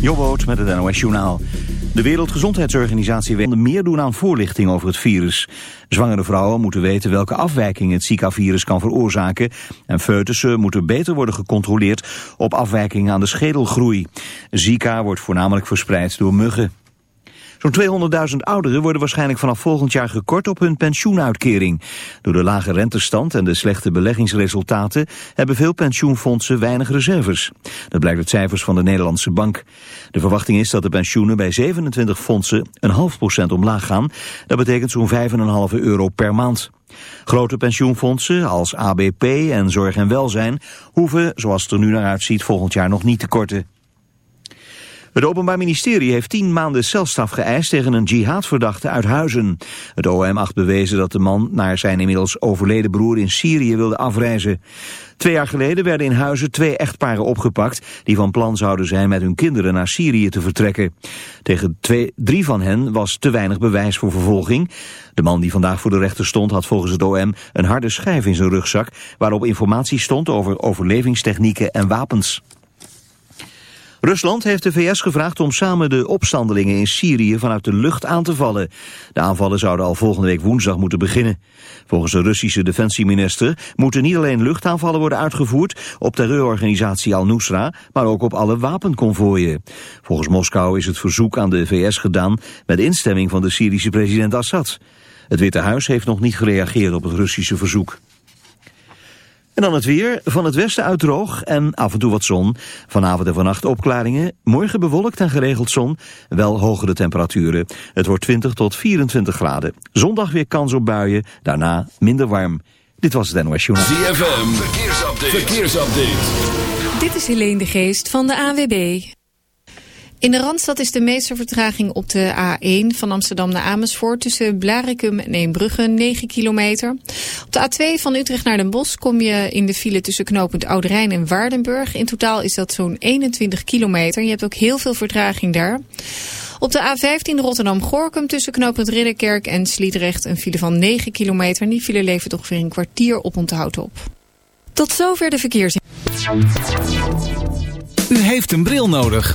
Jobboot met het NOS Journaal. De Wereldgezondheidsorganisatie wil meer doen aan voorlichting over het virus. Zwangere vrouwen moeten weten welke afwijkingen het Zika-virus kan veroorzaken. En foetussen moeten beter worden gecontroleerd op afwijkingen aan de schedelgroei. Zika wordt voornamelijk verspreid door muggen. Zo'n 200.000 ouderen worden waarschijnlijk vanaf volgend jaar gekort op hun pensioenuitkering. Door de lage rentestand en de slechte beleggingsresultaten hebben veel pensioenfondsen weinig reserves. Dat blijkt uit cijfers van de Nederlandse Bank. De verwachting is dat de pensioenen bij 27 fondsen een half procent omlaag gaan. Dat betekent zo'n 5,5 euro per maand. Grote pensioenfondsen als ABP en Zorg en Welzijn hoeven, zoals het er nu naar uitziet, volgend jaar nog niet te korten. Het Openbaar Ministerie heeft tien maanden celstraf geëist tegen een jihadverdachte uit Huizen. Het OM acht bewezen dat de man naar zijn inmiddels overleden broer in Syrië wilde afreizen. Twee jaar geleden werden in Huizen twee echtparen opgepakt... die van plan zouden zijn met hun kinderen naar Syrië te vertrekken. Tegen twee, drie van hen was te weinig bewijs voor vervolging. De man die vandaag voor de rechter stond had volgens het OM... een harde schijf in zijn rugzak... waarop informatie stond over overlevingstechnieken en wapens. Rusland heeft de VS gevraagd om samen de opstandelingen in Syrië vanuit de lucht aan te vallen. De aanvallen zouden al volgende week woensdag moeten beginnen. Volgens de Russische defensieminister moeten niet alleen luchtaanvallen worden uitgevoerd op terreurorganisatie Al-Nusra, maar ook op alle wapenconvooien. Volgens Moskou is het verzoek aan de VS gedaan met instemming van de Syrische president Assad. Het Witte Huis heeft nog niet gereageerd op het Russische verzoek. En dan het weer. Van het westen uit droog en af en toe wat zon. Vanavond en vannacht opklaringen. Morgen bewolkt en geregeld zon. Wel hogere temperaturen. Het wordt 20 tot 24 graden. Zondag weer kans op buien. Daarna minder warm. Dit was het NOS Journal. ZFM. Verkeersupdate. Verkeersupdate. Dit is Helene de Geest van de AWB. In de Randstad is de meeste vertraging op de A1 van Amsterdam naar Amersfoort... tussen Blarikum en Eembrugge, 9 kilometer. Op de A2 van Utrecht naar Den Bosch kom je in de file tussen knooppunt Ouderijn en Waardenburg. In totaal is dat zo'n 21 kilometer. Je hebt ook heel veel vertraging daar. Op de A15 Rotterdam-Gorkum tussen knooppunt Ridderkerk en Sliedrecht... een file van 9 kilometer. Die file levert ongeveer een kwartier op onthoud op. Tot zover de verkeers. U heeft een bril nodig.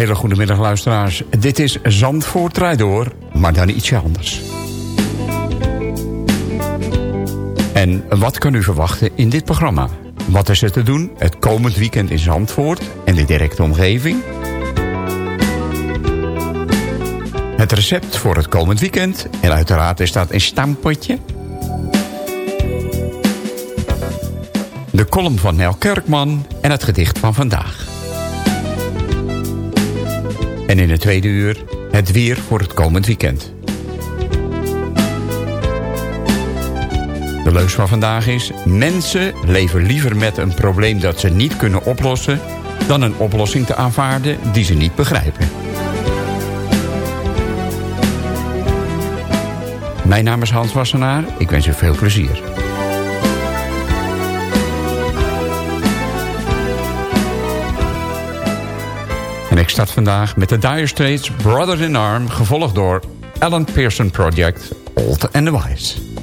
Hele goede middag luisteraars. Dit is Zandvoort Rijddoor, maar dan ietsje anders. En wat kan u verwachten in dit programma? Wat is er te doen het komend weekend in Zandvoort en de directe omgeving? Het recept voor het komend weekend. En uiteraard is dat een stampotje. de column van Nel Kerkman en het gedicht van vandaag. En in het tweede uur het weer voor het komend weekend. De leus van vandaag is... mensen leven liever met een probleem dat ze niet kunnen oplossen... dan een oplossing te aanvaarden die ze niet begrijpen. Mijn naam is Hans Wassenaar. Ik wens u veel plezier. Ik start vandaag met de Dire Straits Brothers in Arm... gevolgd door Alan Pearson Project Old and the Wise.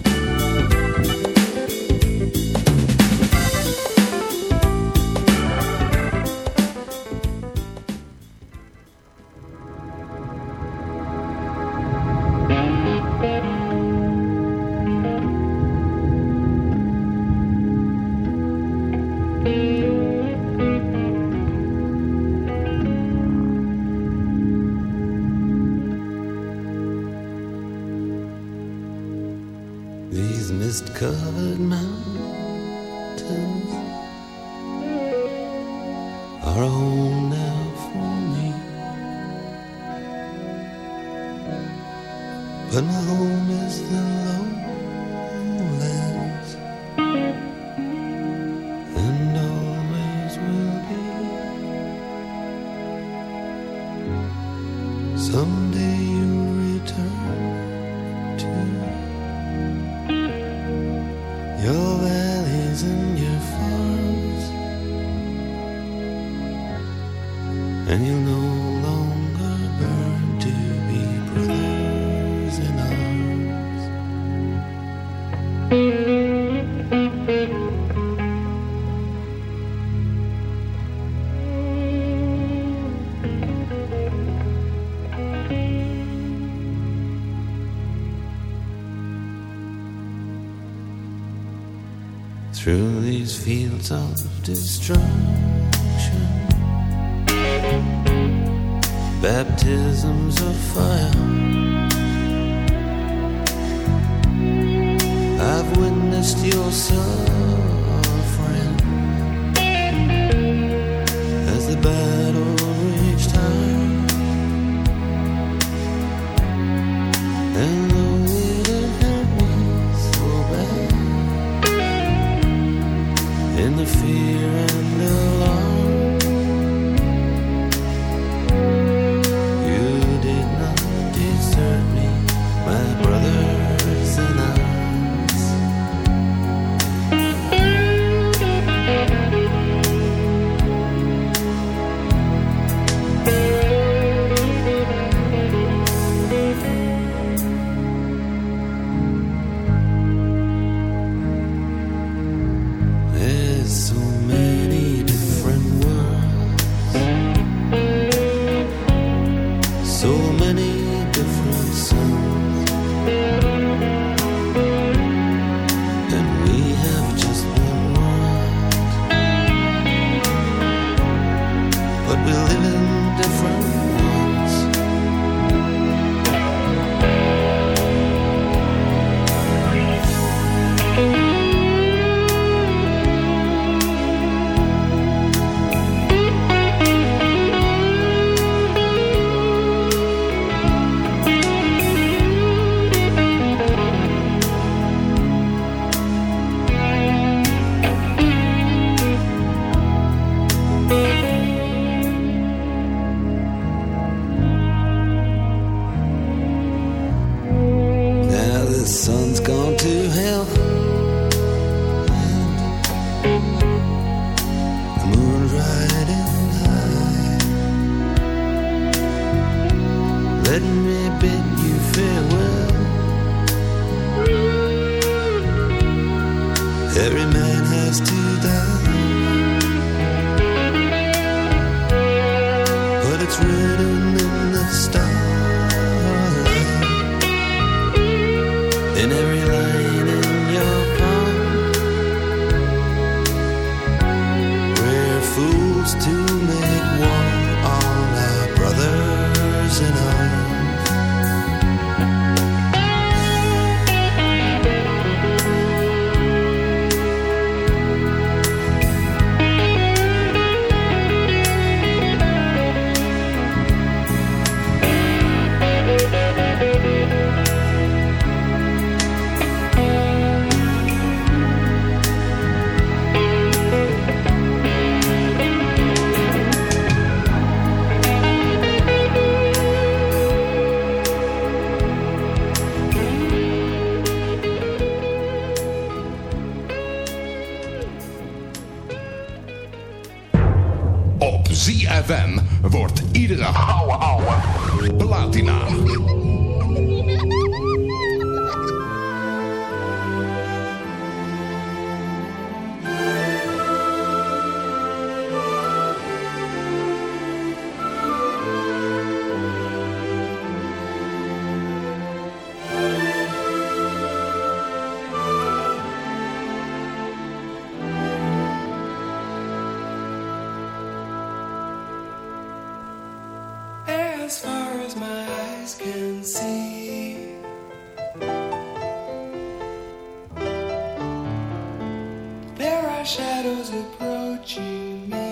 shadows approaching me.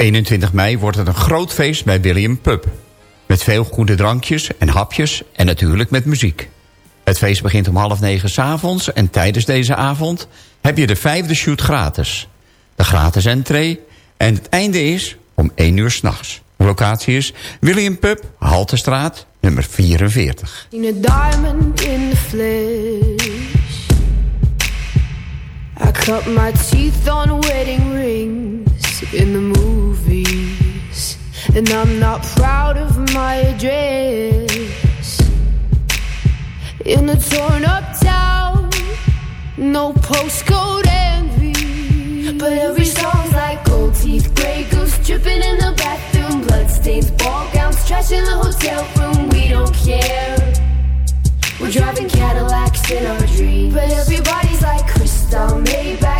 21 mei wordt het een groot feest bij William Pub. Met veel goede drankjes en hapjes en natuurlijk met muziek. Het feest begint om half negen s'avonds en tijdens deze avond heb je de vijfde shoot gratis. De gratis entree en het einde is om 1 uur s'nachts. Locatie is William Pub, Haltestraat, nummer 44. In a diamond in the flesh I my teeth on wedding rings in the movies. And I'm not proud of my address. In a torn up town, no postcode envy. But every song's like gold teeth, grey goose dripping in the bathroom, bloodstains, ball gowns, trash in the hotel room. We don't care. We're driving Cadillacs in our dreams. But everybody's like crystal, Maybach,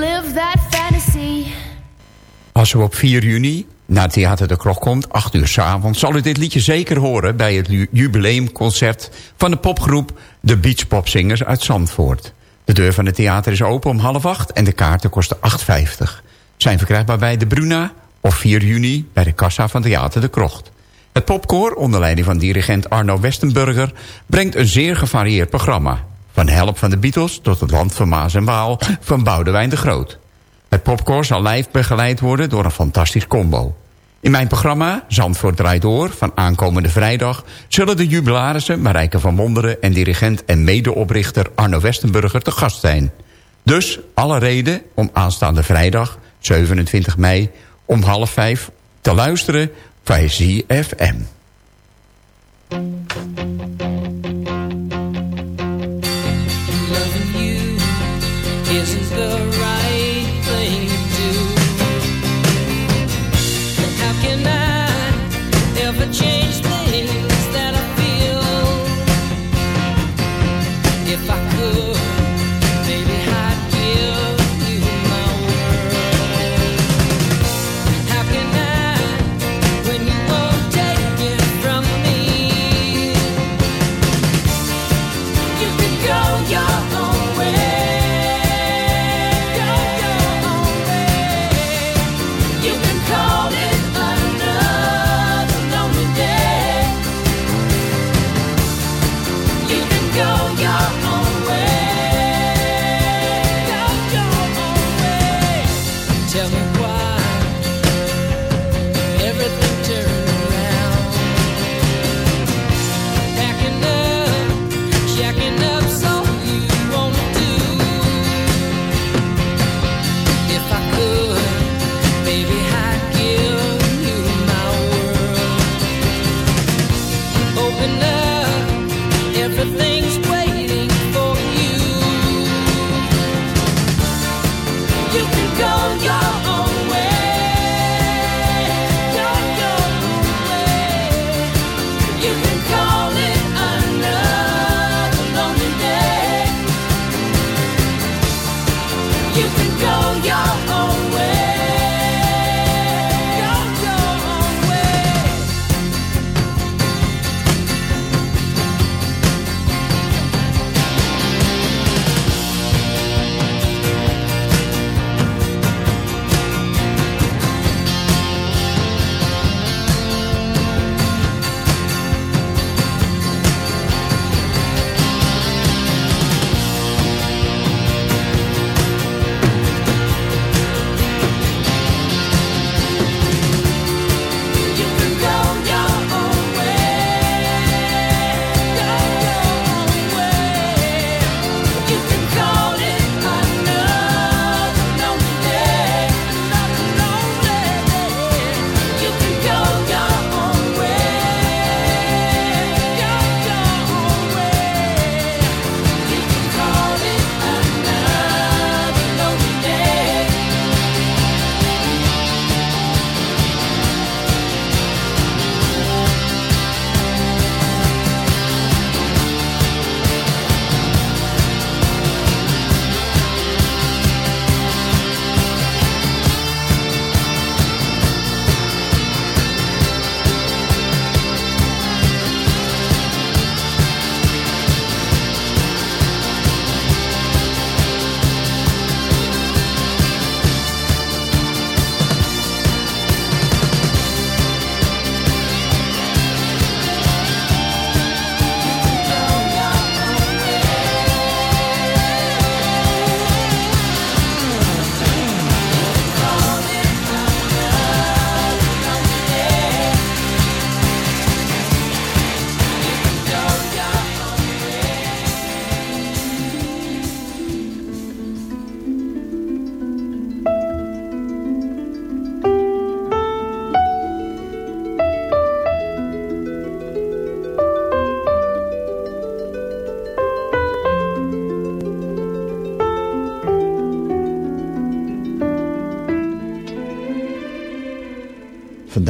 live that fantasy. Als u op 4 juni naar Theater de Krog komt, 8 uur 's avonds... zal u dit liedje zeker horen bij het ju- jubileumconcert... van de popgroep de Beach Pop Singers uit Zandvoort. De deur van het theater is open om half acht en de kaarten kosten 8,50. Zijn verkrijgbaar bij de Bruna of 4 juni bij de kassa van Theater de Krocht. Het popkoor, onder leiding van dirigent Arno Westenburger... brengt een zeer gevarieerd programma. Van Help van de Beatles tot het Land van Maas en Waal van Boudewijn de Groot. Het popkoor zal live begeleid worden door een fantastisch combo. In mijn programma, Zandvoort draait door, van aankomende vrijdag... zullen de jubilarissen Marijke van Wonderen... en dirigent en medeoprichter Arno Westenburger te gast zijn. Dus alle reden om aanstaande vrijdag, 27 mei... om half vijf te luisteren bij ZFM.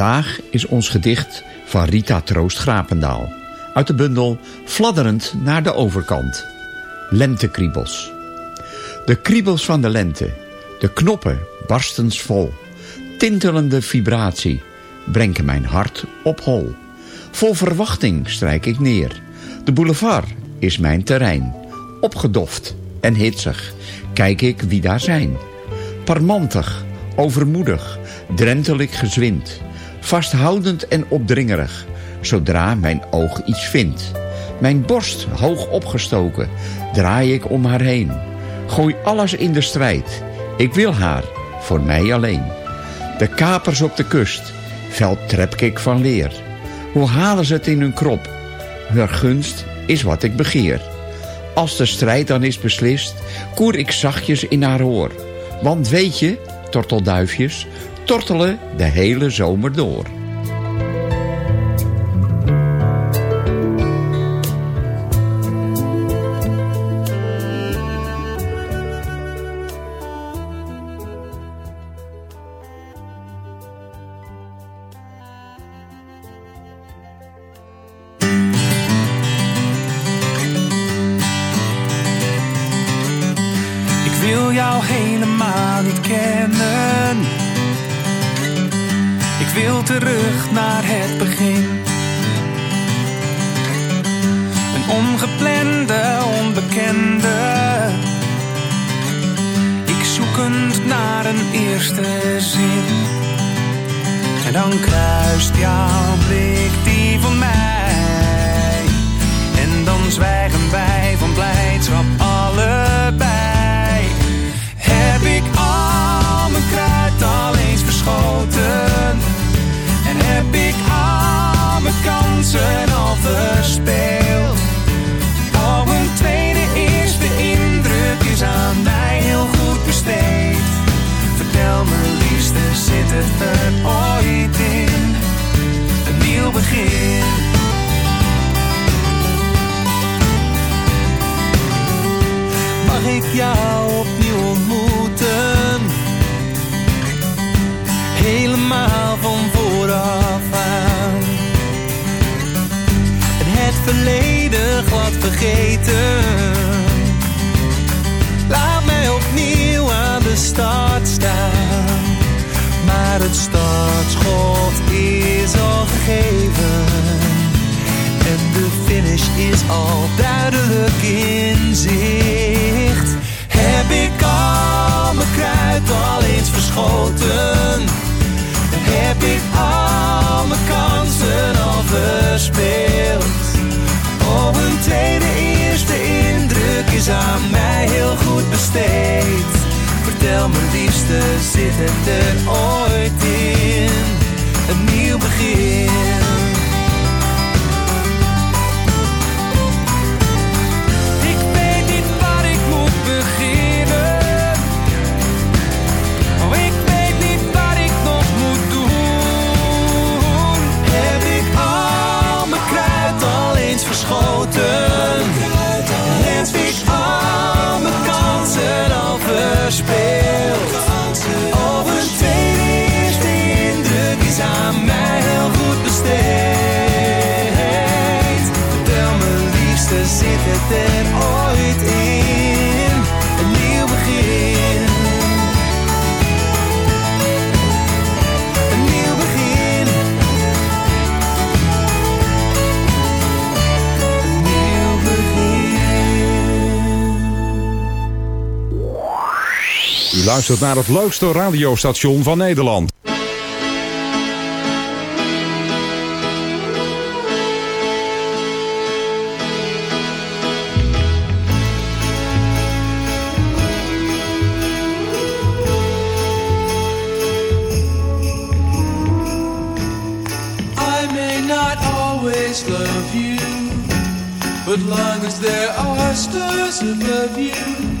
Vandaag is ons gedicht van Rita Troost Grapendaal. Uit de bundel Fladderend naar de overkant. Lentekriebels. De kriebels van de lente. De knoppen barstensvol. Tintelende vibratie. Brengen mijn hart op hol. Vol verwachting strijk ik neer. De boulevard is mijn terrein. Opgedoft en hitsig. Kijk ik wie daar zijn. Parmantig, overmoedig, drentel ik gezwind. Vasthoudend en opdringerig, zodra mijn oog iets vindt. Mijn borst hoog opgestoken, draai ik om haar heen. Gooi alles in de strijd, ik wil haar, voor mij alleen. De kapers op de kust, veld trep ik van leer. Hoe halen ze het in hun krop? Haar gunst is wat ik begeer. Als de strijd dan is beslist, koer ik zachtjes in haar oor. Want weet je, tortelduifjes, tortelen de hele zomer door. Is al duidelijk in zicht. Heb ik al mijn kruid al eens verschoten? En heb ik al mijn kansen al verspeeld? Oh, een tweede eerste indruk is aan mij heel goed besteed. Vertel me liefste, zit het er ooit in? Luistert naar het leukste radiostation van Nederland. I may not always love you, but long as there are stars above you,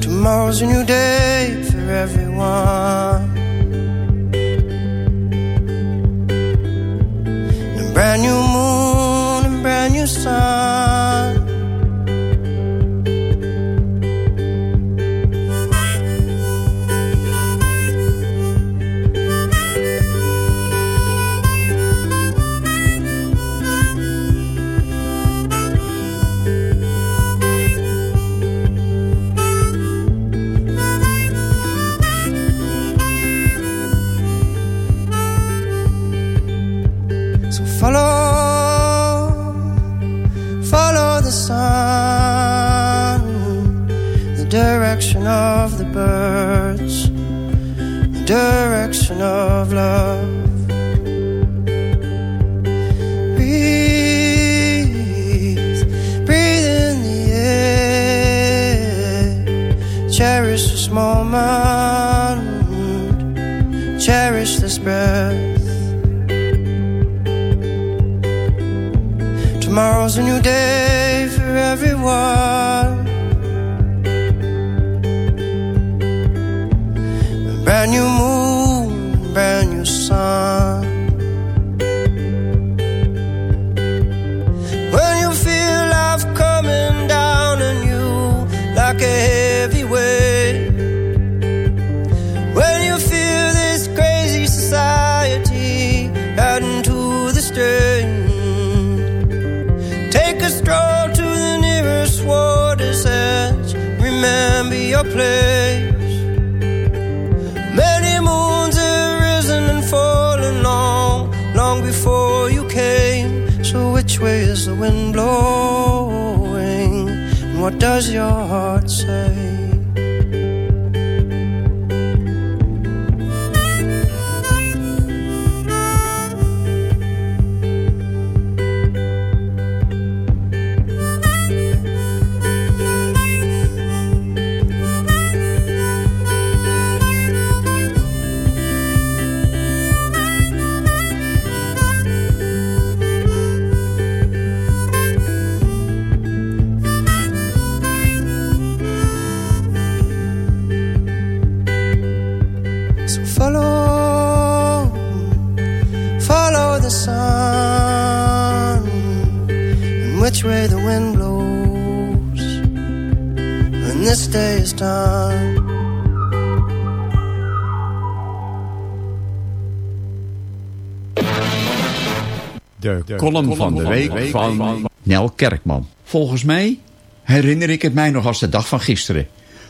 Tomorrow's a new day for everyone. Love. Way is the wind blowing? And what does your heart say? Done. De column van de week van Nel Kerkman. Volgens mij herinner ik het mij nog als de dag van gisteren.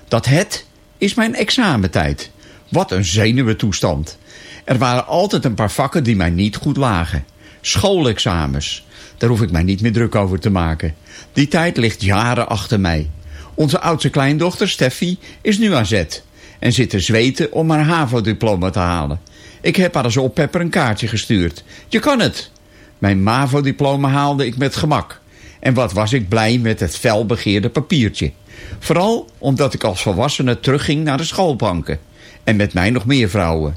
Dat het is mijn examentijd. Wat een zenuwentoestand. Er waren altijd een paar vakken die mij niet goed lagen. Schoolexamens. Daar hoef ik mij niet meer druk over te maken. Die tijd ligt jaren achter mij. Onze oudste kleindochter, Steffi, is nu aan zet. En zit te zweten om haar HAVO-diploma te halen. Ik heb haar als oppepper een kaartje gestuurd. Je kan het. Mijn MAVO-diploma haalde ik met gemak. En wat was ik blij met het felbegeerde papiertje. Vooral omdat ik als volwassene terugging naar de schoolbanken. En met mij nog meer vrouwen.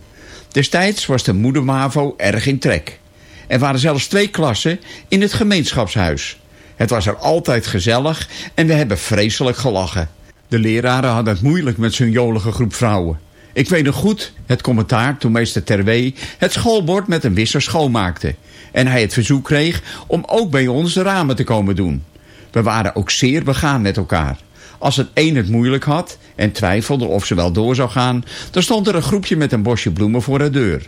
Destijds was de moeder MAVO erg in trek. Er waren zelfs twee klassen in het gemeenschapshuis. Het was er altijd gezellig en we hebben vreselijk gelachen. De leraren hadden het moeilijk met zo'n jolige groep vrouwen. Ik weet nog goed het commentaar toen meester Terwee het schoolbord met een wisser schoonmaakte. En hij het verzoek kreeg om ook bij ons de ramen te komen doen. We waren ook zeer begaan met elkaar. Als het een het moeilijk had en twijfelde of ze wel door zou gaan... dan stond er een groepje met een bosje bloemen voor de deur.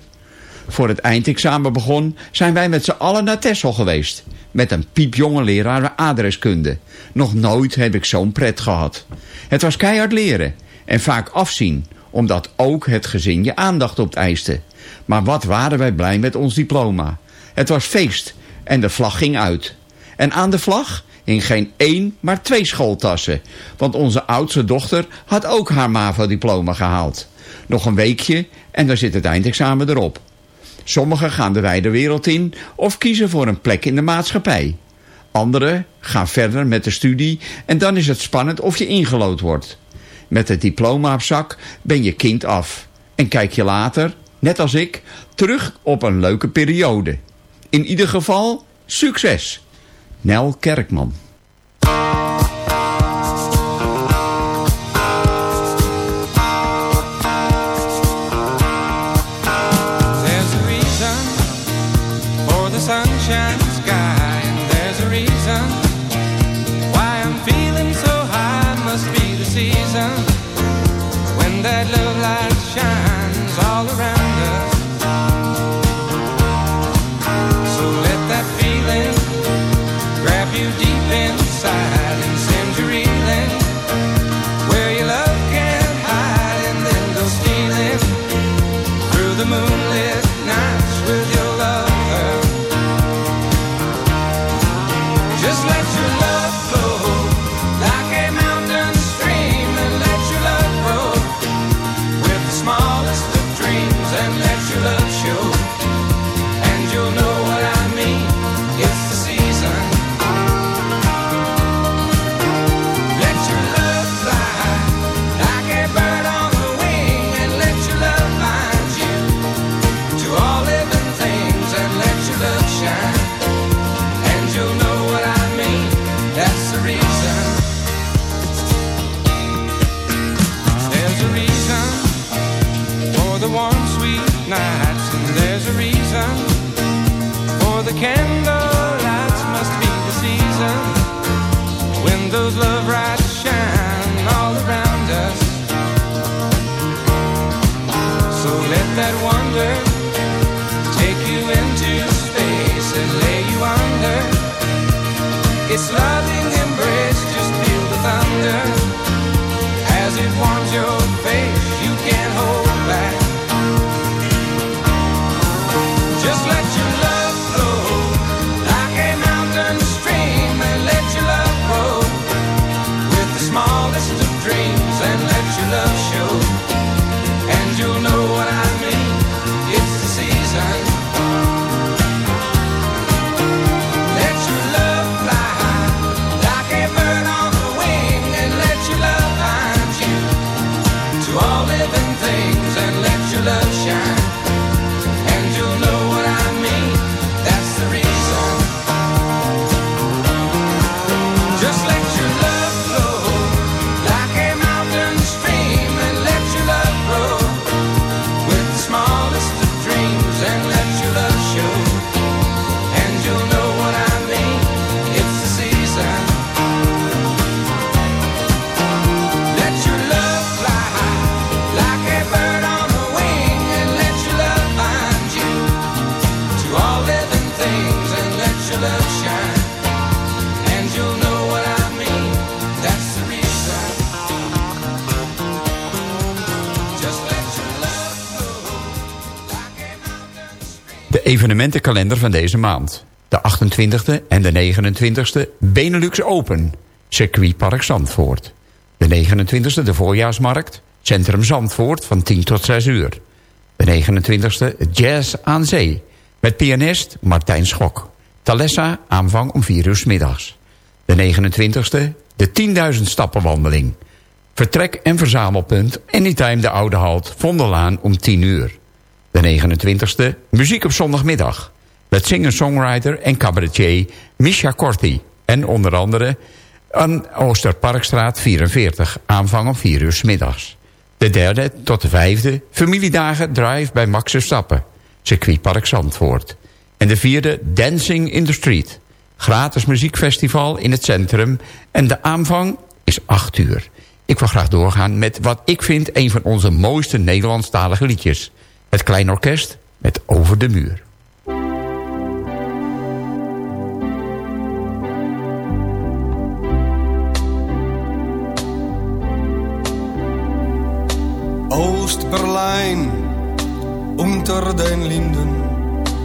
Voor het eindexamen begon zijn wij met z'n allen naar Texel geweest. Met een piepjonge leraar adreskunde. Nog nooit heb ik zo'n pret gehad. Het was keihard leren en vaak afzien omdat ook het gezin je aandacht opeiste. Maar wat waren wij blij met ons diploma. Het was feest en de vlag ging uit. En aan de vlag hing geen één, maar twee schooltassen. Want onze oudste dochter had ook haar MAVO-diploma gehaald. Nog een weekje en dan zit het eindexamen erop. Sommigen gaan de wijde wereld in of kiezen voor een plek in de maatschappij. Anderen gaan verder met de studie en dan is het spannend of je ingelood wordt. Met het diploma op zak ben je kind af. En kijk je later, net als ik, terug op een leuke periode. In ieder geval, succes! Nel Kerkman. Evenementenkalender van deze maand. De 28e en de 29e Benelux Open, circuitpark Zandvoort. De 29e de voorjaarsmarkt, Centrum Zandvoort van 10 tot 6 uur. De 29e Jazz aan Zee, met pianist Martijn Schok. Talessa aanvang om 4 uur middags. De 29e de 10.000 stappenwandeling. Vertrek en verzamelpunt Anytime de Oude Halt, Vondellaan om 10 uur. De 29e, muziek op zondagmiddag. Met singer-songwriter en cabaretier Misha Korti. En onder andere aan Oosterparkstraat 44, aanvang om 4 uur 's middags. De derde tot de vijfde, familiedagen drive bij Max Verstappen. Circuitpark Zandvoort. En de vierde, Dancing in the Street. Gratis muziekfestival in het centrum. En de aanvang is 8 uur. Ik wil graag doorgaan met wat ik vind een van onze mooiste Nederlandstalige liedjes. Het Klein Orkest met Over de Muur. Oost-Berlijn, unter den Linden.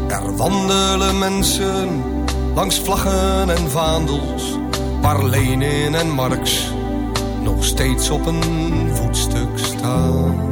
Er wandelen mensen langs vlaggen en vaandels, waar Lenin en Marx nog steeds op een voetstuk staan.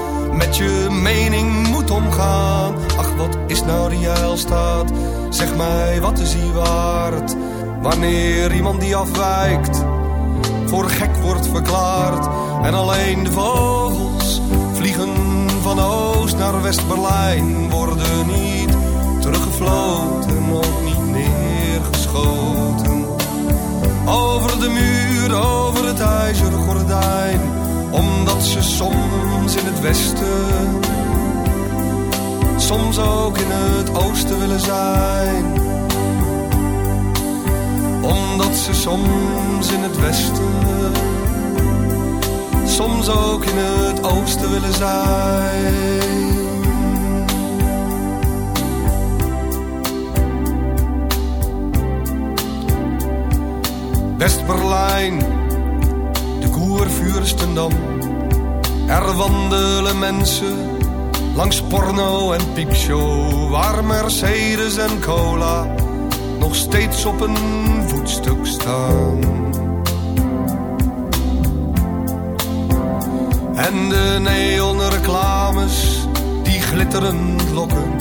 met je mening moet omgaan. Ach, wat is nou die heilstaat? Zeg mij, wat is die waard? Wanneer iemand die afwijkt, voor gek wordt verklaard. En alleen de vogels vliegen van Oost naar West-Berlijn. Worden niet teruggefloten, ook niet neergeschoten. Over de muur, over het ijzeren gordijn. Omdat ze soms in het westen, soms ook in het oosten willen zijn. Omdat ze soms in het westen, soms ook in het oosten willen zijn. West-Berlijn, de Koervuurstendam. Er wandelen mensen langs porno en piepshow, waar Mercedes en cola nog steeds op een voetstuk staan. En de neonreclames die glitterend lokken.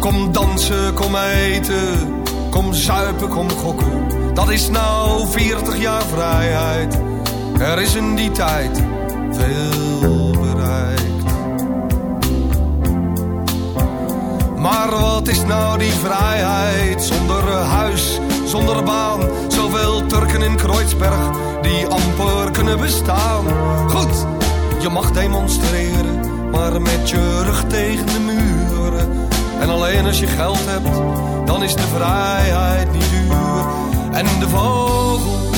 Kom dansen, kom eten, kom zuipen, kom gokken. Dat is nou 40 jaar vrijheid. Er is in die tijd veel bereikt. Maar wat is nou die vrijheid zonder huis, zonder baan? Zoveel Turken in Kreuzberg die amper kunnen bestaan. Goed, je mag demonstreren, maar met je rug tegen de muren. En alleen als je geld hebt, dan is de vrijheid niet duur. En de vogels,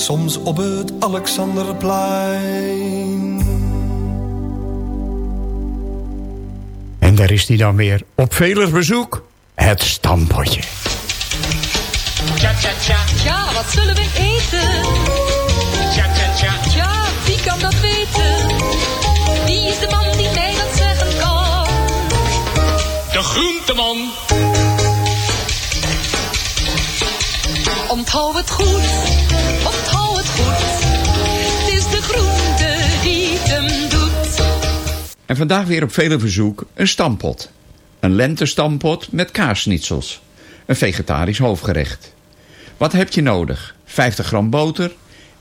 soms op het Alexanderplein. En daar is hij dan weer op velers bezoek. Het stampotje. Tja, tja, tja. Ja, wat zullen we eten? Tja, tja, tja. Ja, wie kan dat weten? Wie is de man die mij dat zeggen kan? De groenteman. Onthoud het goed, onthoud het goed. Het is de groente die het hem doet. En vandaag weer op vele verzoek een stampot. Een lentestampot met kaarsnitsels. een vegetarisch hoofdgerecht. Wat heb je nodig? 50 gram boter,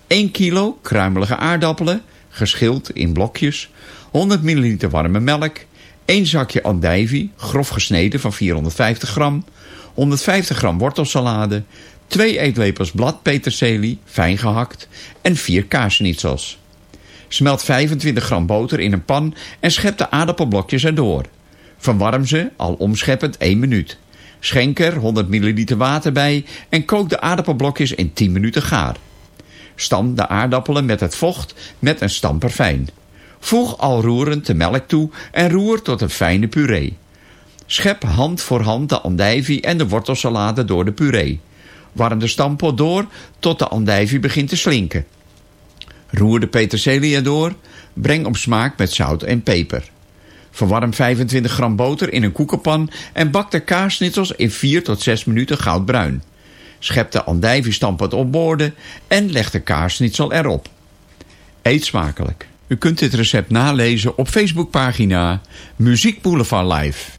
1 kilo kruimelige aardappelen, geschild in blokjes, 100 milliliter warme melk, 1 zakje andijvie, grof gesneden van 450 gram, 150 gram wortelsalade, 2 eetlepels bladpeterselie, fijn gehakt en 4 kaasschnitzels. Smelt 25 gram boter in een pan en schep de aardappelblokjes erdoor. Verwarm ze, al omscheppend 1 minuut. Schenk er 100 milliliter water bij en kook de aardappelblokjes in 10 minuten gaar. Stam de aardappelen met het vocht met een stamper fijn. Voeg al roerend de melk toe en roer tot een fijne puree. Schep hand voor hand de andijvie en de wortelsalade door de puree. Warm de stampot door tot de andijvie begint te slinken. Roer de peterselie erdoor. Breng op smaak met zout en peper. Verwarm 25 gram boter in een koekenpan en bak de kaarsnitzels in 4 tot 6 minuten goudbruin. Schep de andijviestampot op borden en leg de kaarsnitsel erop. Eet smakelijk. U kunt dit recept nalezen op Facebookpagina Muziek Boulevard Live.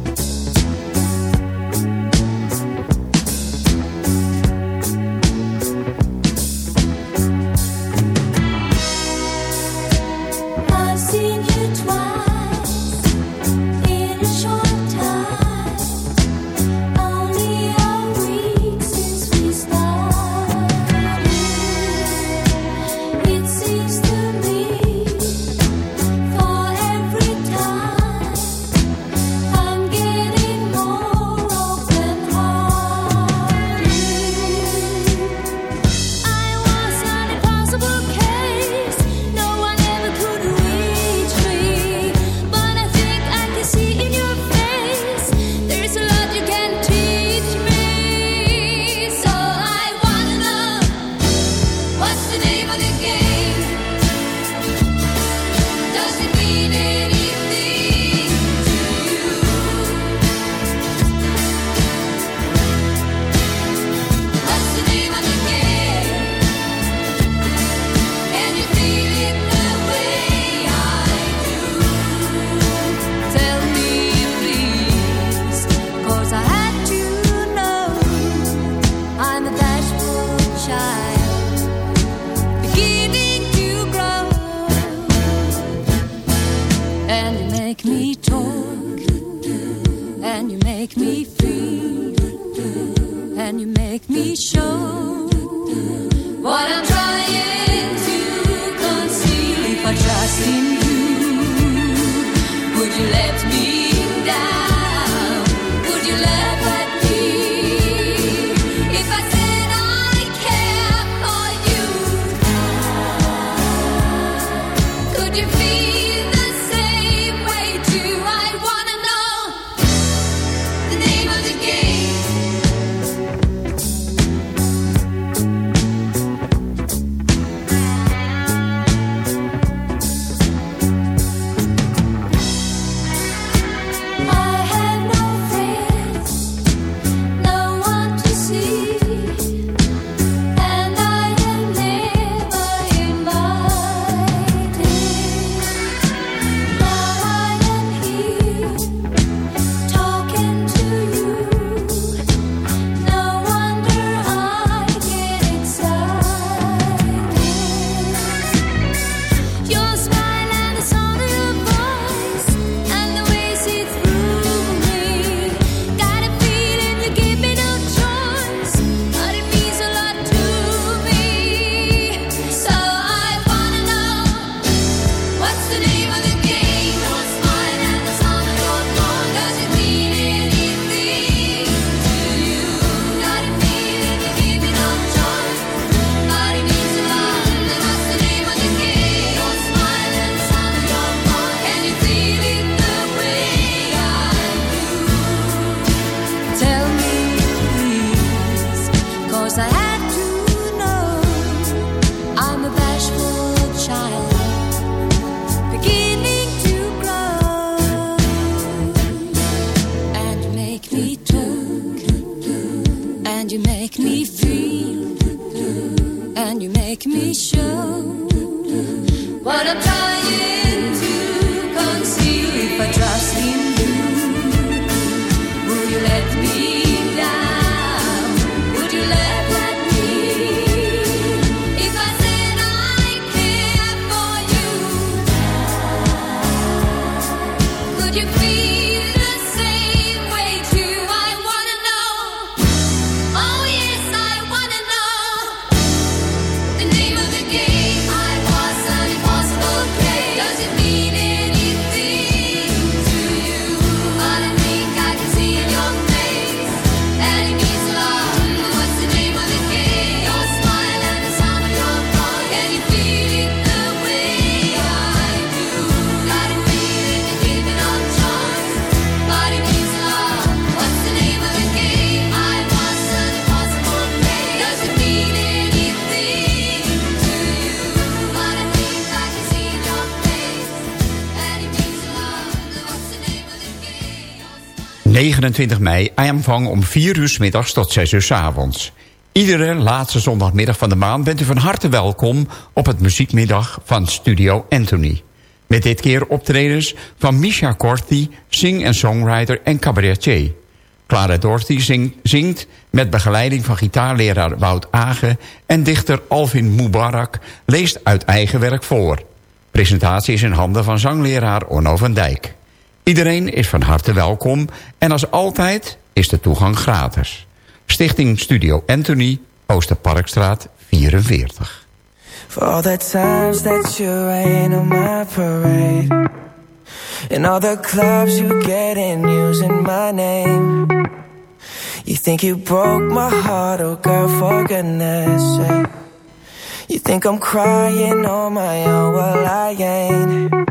29 mei, aanvang om 4 uur 's middags tot 6 uur 's avonds. Iedere laatste zondagmiddag van de maand bent u van harte welkom... op het muziekmiddag van Studio Anthony. Met dit keer optredens van Misha Corti, sing- en songwriter en cabaretier. Clara Dorty zing- zingt met begeleiding van gitaarleraar Wout Agen... en dichter Alvin Mubarak leest uit eigen werk voor. Presentatie is in handen van zangleraar Onno van Dijk. Iedereen is van harte welkom en als altijd is de toegang gratis. Stichting Studio Anthony, Oosterparkstraat 44. For all the times that you rain on my parade And all the clubs you get in using my name You think you broke my heart, oh girl, for goodness sake You think I'm crying on my own, well I ain't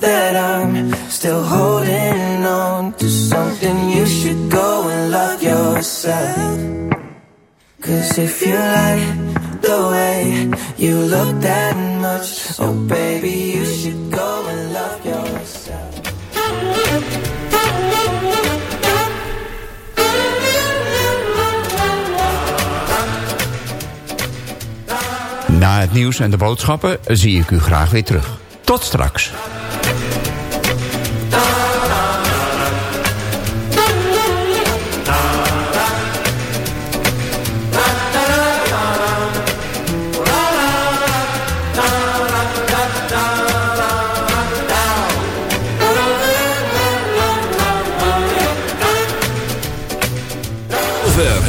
that I'm still holding on to something, you should go and love yourself. Cause if you like the way you look that much, oh baby, you should go and love yourself. Na het nieuws en de boodschappen zie ik u graag weer terug. Tot straks.